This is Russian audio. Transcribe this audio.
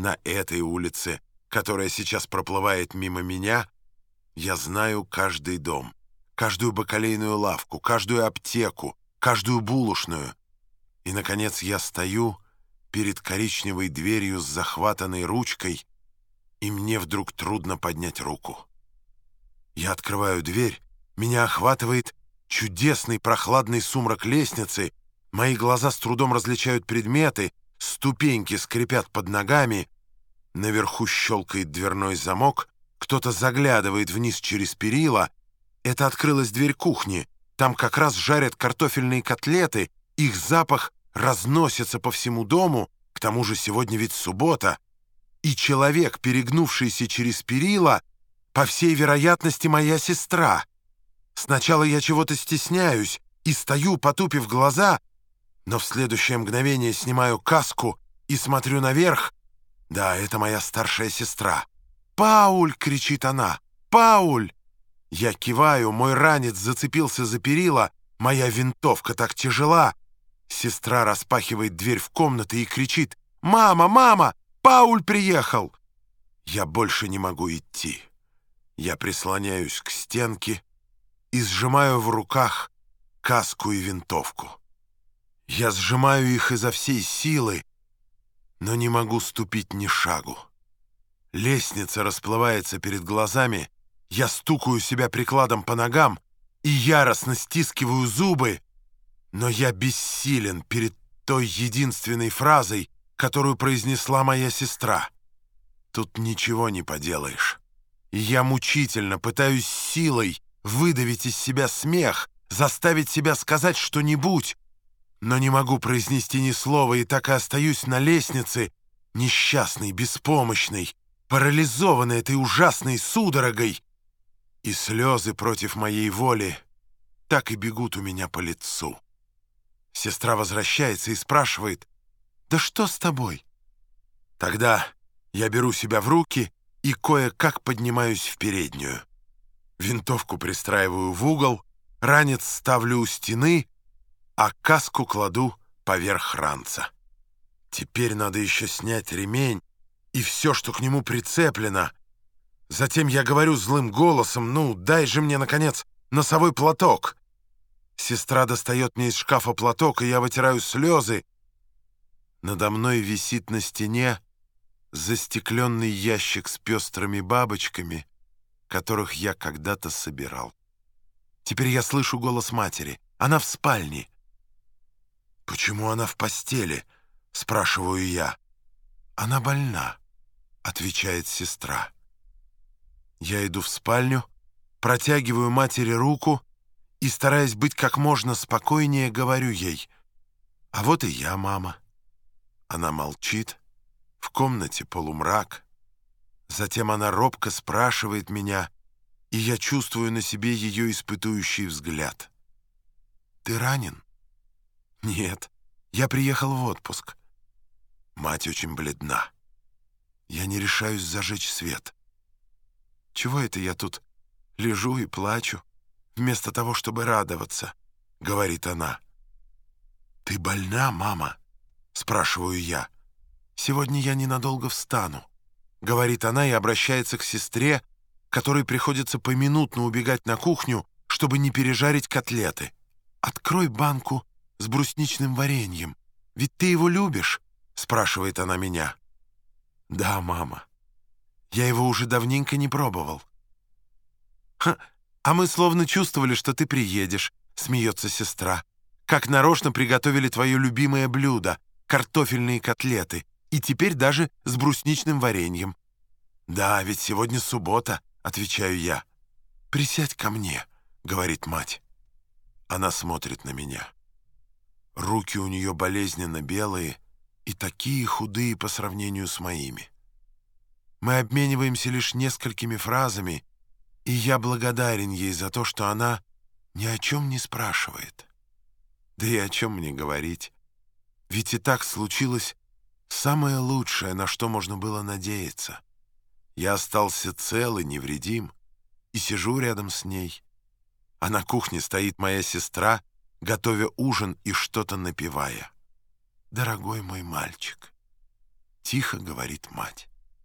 На этой улице, которая сейчас проплывает мимо меня, я знаю каждый дом, каждую бакалейную лавку, каждую аптеку, каждую булочную. И, наконец, я стою перед коричневой дверью с захватанной ручкой, и мне вдруг трудно поднять руку. Я открываю дверь, меня охватывает чудесный прохладный сумрак лестницы, мои глаза с трудом различают предметы, ступеньки скрипят под ногами, наверху щелкает дверной замок, кто-то заглядывает вниз через перила. Это открылась дверь кухни, там как раз жарят картофельные котлеты, их запах разносится по всему дому, к тому же сегодня ведь суббота, и человек, перегнувшийся через перила, по всей вероятности, моя сестра. Сначала я чего-то стесняюсь и стою, потупив глаза, но в следующее мгновение снимаю каску и смотрю наверх. Да, это моя старшая сестра. «Пауль!» — кричит она. «Пауль!» Я киваю, мой ранец зацепился за перила, моя винтовка так тяжела. Сестра распахивает дверь в комнату и кричит «Мама! Мама! Пауль приехал!» Я больше не могу идти. Я прислоняюсь к стенке и сжимаю в руках каску и винтовку. Я сжимаю их изо всей силы, но не могу ступить ни шагу. Лестница расплывается перед глазами, я стукаю себя прикладом по ногам и яростно стискиваю зубы, но я бессилен перед той единственной фразой, которую произнесла моя сестра. Тут ничего не поделаешь я мучительно пытаюсь силой выдавить из себя смех, заставить себя сказать что-нибудь, но не могу произнести ни слова и так и остаюсь на лестнице, несчастный, беспомощный, парализованный этой ужасной судорогой. И слезы против моей воли так и бегут у меня по лицу. Сестра возвращается и спрашивает, «Да что с тобой?» Тогда я беру себя в руки и кое-как поднимаюсь в переднюю. Винтовку пристраиваю в угол, ранец ставлю у стены, а каску кладу поверх ранца. Теперь надо еще снять ремень и все, что к нему прицеплено. Затем я говорю злым голосом, «Ну, дай же мне, наконец, носовой платок». Сестра достает мне из шкафа платок, и я вытираю слезы. Надо мной висит на стене застекленный ящик с пестрыми бабочками, которых я когда-то собирал. Теперь я слышу голос матери. Она в спальне. «Почему она в постели?» — спрашиваю я. «Она больна», — отвечает сестра. Я иду в спальню, протягиваю матери руку и, стараясь быть как можно спокойнее, говорю ей, «А вот и я, мама». Она молчит, в комнате полумрак. Затем она робко спрашивает меня, и я чувствую на себе ее испытующий взгляд. «Ты ранен?» «Нет, я приехал в отпуск». Мать очень бледна. Я не решаюсь зажечь свет. «Чего это я тут лежу и плачу, вместо того, чтобы радоваться?» — говорит она. «Ты больна, мама?» — спрашиваю я. «Сегодня я ненадолго встану», — говорит она и обращается к сестре, которой приходится поминутно убегать на кухню, чтобы не пережарить котлеты. «Открой банку с брусничным вареньем. Ведь ты его любишь?» — спрашивает она меня. «Да, мама. Я его уже давненько не пробовал». «Ха, а мы словно чувствовали, что ты приедешь», — смеется сестра. «Как нарочно приготовили твое любимое блюдо — картофельные котлеты и теперь даже с брусничным вареньем. «Да, ведь сегодня суббота», — отвечаю я. «Присядь ко мне», — говорит мать. Она смотрит на меня. Руки у нее болезненно белые и такие худые по сравнению с моими. Мы обмениваемся лишь несколькими фразами, и я благодарен ей за то, что она ни о чем не спрашивает. Да и о чем мне говорить? Ведь и так случилось Самое лучшее, на что можно было надеяться. Я остался цел и невредим, и сижу рядом с ней. А на кухне стоит моя сестра, готовя ужин и что-то напевая. «Дорогой мой мальчик, тихо говорит мать.